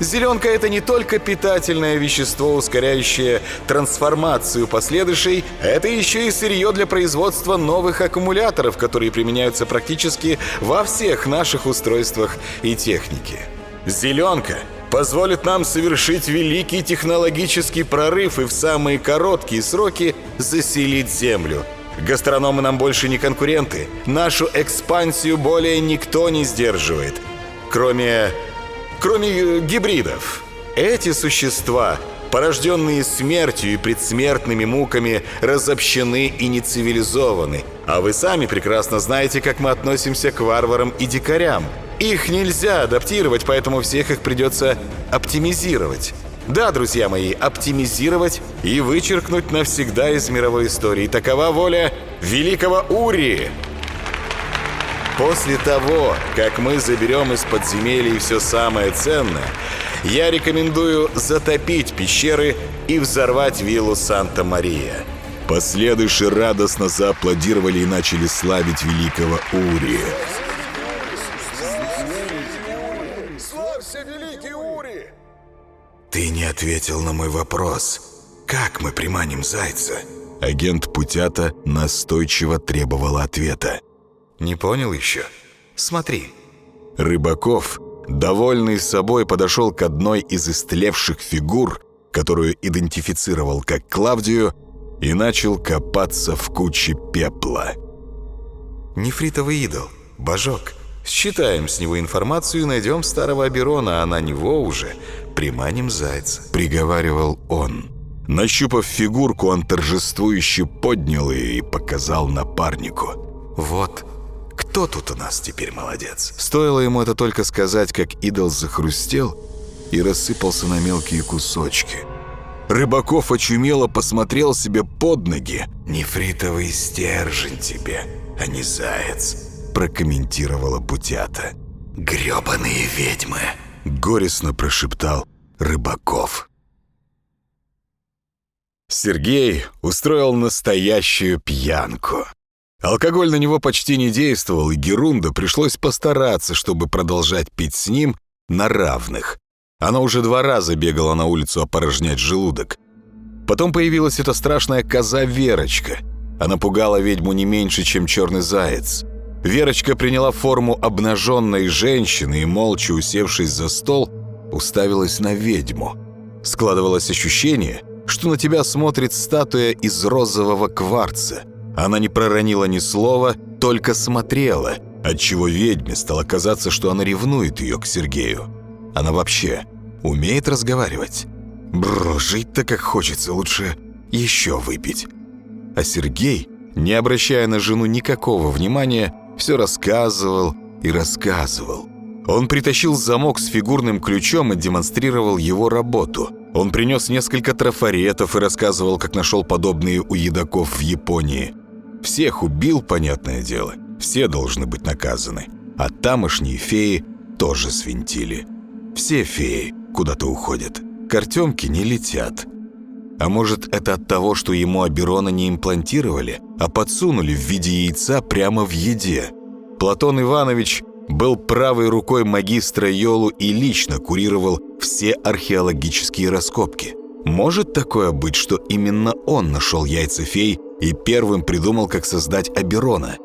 Зеленка – это не только питательное вещество, ускоряющее трансформацию последующей, это еще и сырье для производства новых аккумуляторов, которые применяются практически во всех наших устройствах и технике. Зеленка позволит нам совершить великий технологический прорыв и в самые короткие сроки заселить Землю. Гастрономы нам больше не конкуренты. Нашу экспансию более никто не сдерживает. Кроме кроме э, гибридов. Эти существа, порожденные смертью и предсмертными муками, разобщены и не цивилизованы. А вы сами прекрасно знаете, как мы относимся к варварам и дикарям. Их нельзя адаптировать, поэтому всех их придется оптимизировать. Да, друзья мои, оптимизировать и вычеркнуть навсегда из мировой истории. Такова воля великого Урии. После того, как мы заберем из подземелий все самое ценное, я рекомендую затопить пещеры и взорвать виллу Санта-Мария. Последующие радостно зааплодировали и начали славить великого Урия. Славься, великий Ури! Ты не ответил на мой вопрос. Как мы приманим зайца? Агент Путята настойчиво требовал ответа. Не понял еще? Смотри. Рыбаков, довольный собой, подошел к одной из истлевших фигур, которую идентифицировал как Клавдию, и начал копаться в куче пепла. Нефритовый идол, божок. Считаем с него информацию и найдем старого Аберона, а на него уже приманим зайца. Приговаривал он. Нащупав фигурку, он торжествующе поднял ее и показал напарнику. Вот, кто тут у нас теперь молодец? Стоило ему это только сказать, как идол захрустел и рассыпался на мелкие кусочки. Рыбаков очумело посмотрел себе под ноги. «Нефритовый стержень тебе, а не заяц», прокомментировала Путята. «Грёбаные ведьмы!» Горестно прошептал Рыбаков. Сергей устроил настоящую пьянку. Алкоголь на него почти не действовал, и Герунда пришлось постараться, чтобы продолжать пить с ним на равных. Она уже два раза бегала на улицу опорожнять желудок. Потом появилась эта страшная коза Верочка. Она пугала ведьму не меньше, чем черный заяц. Верочка приняла форму обнаженной женщины и, молча усевшись за стол, уставилась на ведьму. Складывалось ощущение, что на тебя смотрит статуя из розового кварца – она не проронила ни слова, только смотрела, отчего ведьме стало казаться, что она ревнует ее к Сергею. Она вообще умеет разговаривать? Бро, жить-то как хочется, лучше еще выпить. А Сергей, не обращая на жену никакого внимания, все рассказывал и рассказывал. Он притащил замок с фигурным ключом и демонстрировал его работу. Он принес несколько трафаретов и рассказывал, как нашел подобные у едоков в Японии. Всех убил, понятное дело. Все должны быть наказаны. А тамошние феи тоже свинтили. Все феи куда-то уходят. К Артемке не летят. А может, это от того, что ему Аберона не имплантировали, а подсунули в виде яйца прямо в еде? Платон Иванович был правой рукой магистра Йолу и лично курировал все археологические раскопки. Может такое быть, что именно он нашел яйца фей и первым придумал, как создать Аберона?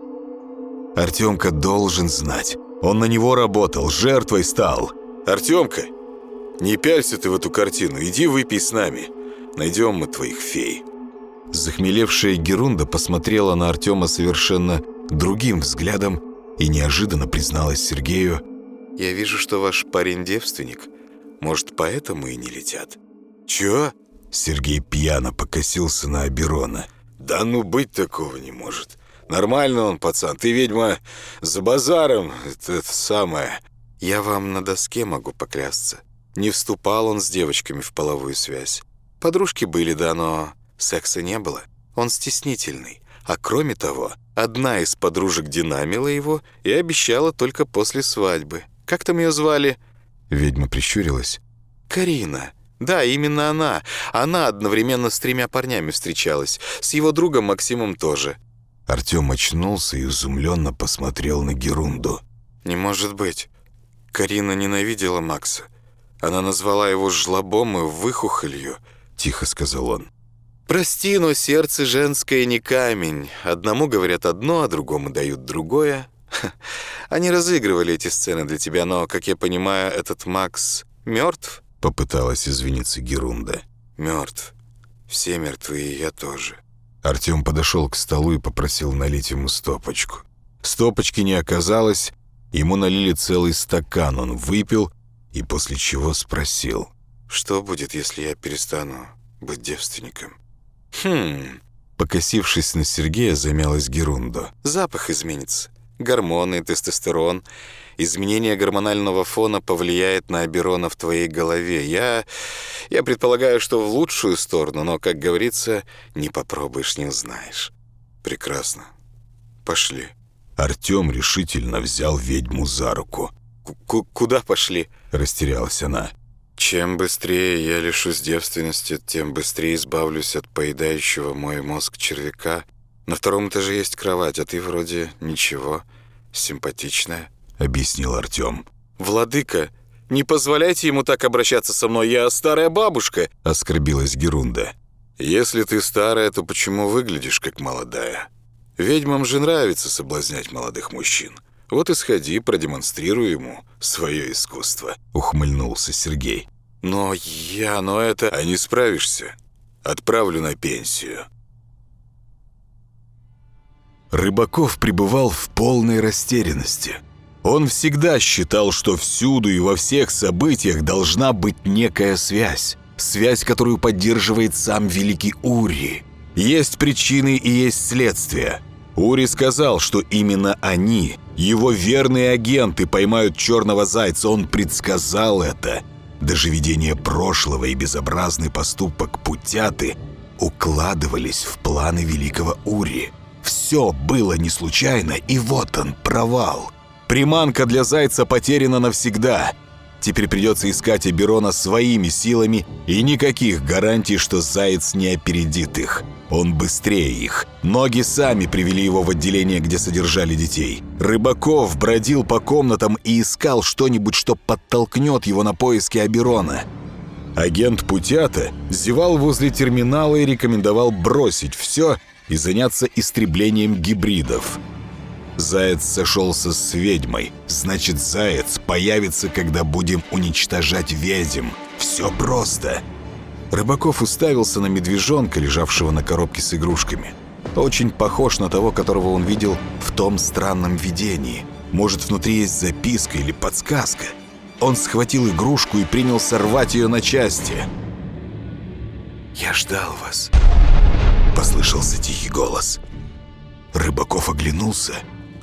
Артемка должен знать. Он на него работал, жертвой стал. Артемка, не пялься ты в эту картину, иди выпей с нами. Найдем мы твоих фей. Захмелевшая Герунда посмотрела на Артема совершенно другим взглядом и неожиданно призналась Сергею. «Я вижу, что ваш парень девственник. Может, поэтому и не летят?» «Чё?» Сергей пьяно покосился на Аберона. «Да ну быть такого не может. Нормально он, пацан. Ты, ведьма, за базаром. Это, это самое. Я вам на доске могу поклясться. Не вступал он с девочками в половую связь. Подружки были, да, но секса не было. Он стеснительный. А кроме того, одна из подружек динамила его и обещала только после свадьбы. Как там ее звали?» Ведьма прищурилась. «Карина. Да, именно она. Она одновременно с тремя парнями встречалась. С его другом Максимом тоже. Артем очнулся и изумленно посмотрел на Герунду. «Не может быть. Карина ненавидела Макса. Она назвала его жлобом и выхухолью», — тихо сказал он. «Прости, но сердце женское не камень. Одному говорят одно, а другому дают другое. Они разыгрывали эти сцены для тебя, но, как я понимаю, этот Макс мертв?» Попыталась извиниться Герунда. «Мертв. Все мертвы, и я тоже». Артем подошел к столу и попросил налить ему стопочку. Стопочки не оказалось, ему налили целый стакан, он выпил и после чего спросил. «Что будет, если я перестану быть девственником?» «Хм...» Покосившись на Сергея, замялась Герунда. «Запах изменится. Гормоны, тестостерон. Изменение гормонального фона повлияет на Аберона в твоей голове. Я... я предполагаю, что в лучшую сторону, но, как говорится, не попробуешь, не узнаешь. Прекрасно. Пошли». Артем решительно взял ведьму за руку. К «Куда пошли?» – растерялась она. «Чем быстрее я лишусь девственности, тем быстрее избавлюсь от поедающего мой мозг червяка. На втором этаже есть кровать, а ты вроде ничего, симпатичная», — объяснил Артем. «Владыка, не позволяйте ему так обращаться со мной, я старая бабушка», — оскорбилась Герунда. «Если ты старая, то почему выглядишь как молодая? Ведьмам же нравится соблазнять молодых мужчин». Вот и сходи, продемонстрируй ему свое искусство», — ухмыльнулся Сергей. «Но я, но это... А не справишься? Отправлю на пенсию». Рыбаков пребывал в полной растерянности. Он всегда считал, что всюду и во всех событиях должна быть некая связь. Связь, которую поддерживает сам великий Ури. Есть причины и есть следствия. Ури сказал, что именно они, его верные агенты, поймают черного зайца. Он предсказал это. Даже видение прошлого и безобразный поступок Путяты укладывались в планы великого Ури. Все было не случайно, и вот он, провал. Приманка для зайца потеряна навсегда. Теперь придется искать Аберона своими силами, и никаких гарантий, что заяц не опередит их. Он быстрее их. Ноги сами привели его в отделение, где содержали детей. Рыбаков бродил по комнатам и искал что-нибудь, что подтолкнет его на поиски Аберона. Агент Путята зевал возле терминала и рекомендовал бросить все и заняться истреблением гибридов. Заяц сошелся с ведьмой. Значит, заяц появится, когда будем уничтожать ведьм. Все просто. Рыбаков уставился на медвежонка, лежавшего на коробке с игрушками. Очень похож на того, которого он видел в том странном видении. Может, внутри есть записка или подсказка. Он схватил игрушку и принялся рвать ее на части. «Я ждал вас», — послышался тихий голос. Рыбаков оглянулся,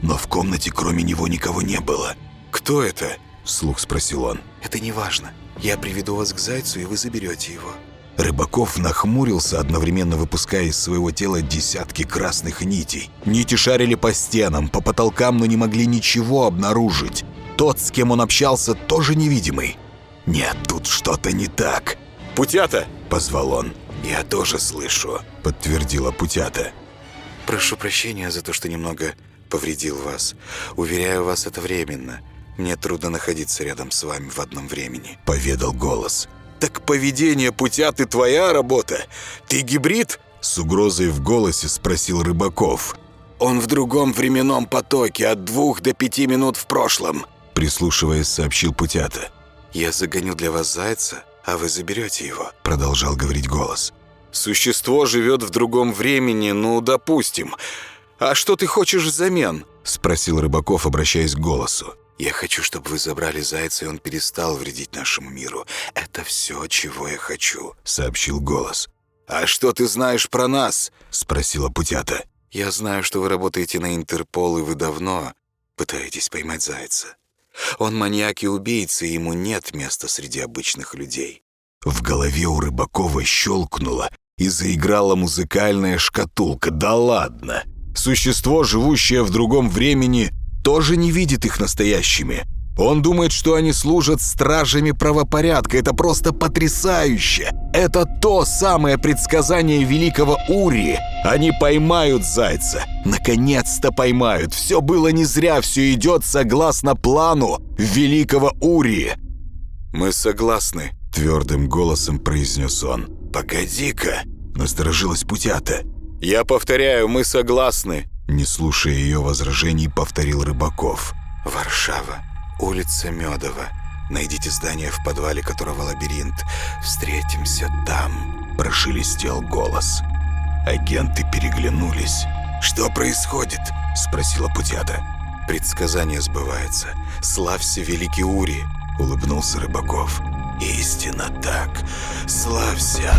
но в комнате кроме него никого не было. «Кто это?» — вслух спросил он. «Это не важно. Я приведу вас к зайцу, и вы заберете его». Рыбаков нахмурился, одновременно выпуская из своего тела десятки красных нитей. Нити шарили по стенам, по потолкам, но не могли ничего обнаружить. Тот, с кем он общался, тоже невидимый. «Нет, тут что-то не так». «Путята!» — позвал он. «Я тоже слышу», — подтвердила Путята. «Прошу прощения за то, что немного повредил вас. Уверяю вас, это временно. Мне трудно находиться рядом с вами в одном времени», — поведал голос. Так поведение путя ты твоя работа? Ты гибрид?» С угрозой в голосе спросил Рыбаков. «Он в другом временном потоке, от двух до пяти минут в прошлом», прислушиваясь, сообщил Путята. «Я загоню для вас зайца, а вы заберете его», продолжал говорить голос. «Существо живет в другом времени, ну, допустим. А что ты хочешь взамен?» спросил Рыбаков, обращаясь к голосу. «Я хочу, чтобы вы забрали зайца, и он перестал вредить нашему миру. Это все, чего я хочу», — сообщил голос. «А что ты знаешь про нас?» — спросила Путята. «Я знаю, что вы работаете на Интерпол, и вы давно пытаетесь поймать зайца. Он маньяк и убийца, и ему нет места среди обычных людей». В голове у Рыбакова щелкнуло, и заиграла музыкальная шкатулка. «Да ладно!» Существо, живущее в другом времени, тоже не видит их настоящими. Он думает, что они служат стражами правопорядка. Это просто потрясающе. Это то самое предсказание великого Ури. Они поймают зайца. Наконец-то поймают. Все было не зря, все идет согласно плану великого Ури. «Мы согласны», — твердым голосом произнес он. «Погоди-ка», — насторожилась Путята. «Я повторяю, мы согласны», — не слушая ее возражений, повторил Рыбаков. «Варшава, улица Медова. Найдите здание, в подвале которого лабиринт. Встретимся там», — прошелестел голос. Агенты переглянулись. «Что происходит?» — спросила Путята. «Предсказание сбывается. Славься, великий Ури!» — улыбнулся Рыбаков. «Истинно так. Славься!»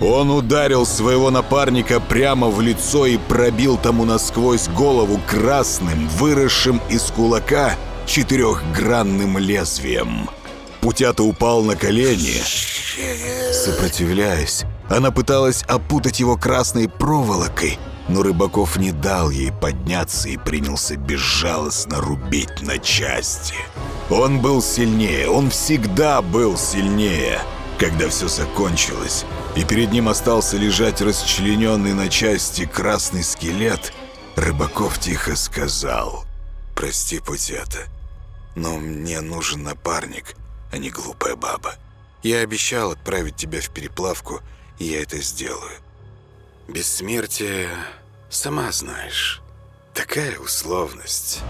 Он ударил своего напарника прямо в лицо и пробил тому насквозь голову красным, выросшим из кулака четырехгранным лезвием. Путята упал на колени, сопротивляясь. Она пыталась опутать его красной проволокой, но Рыбаков не дал ей подняться и принялся безжалостно рубить на части. Он был сильнее, он всегда был сильнее. Когда все закончилось, и перед ним остался лежать расчлененный на части красный скелет, Рыбаков тихо сказал «Прости, Путята, но мне нужен напарник, а не глупая баба. Я обещал отправить тебя в переплавку, и я это сделаю. Бессмертие, сама знаешь, такая условность».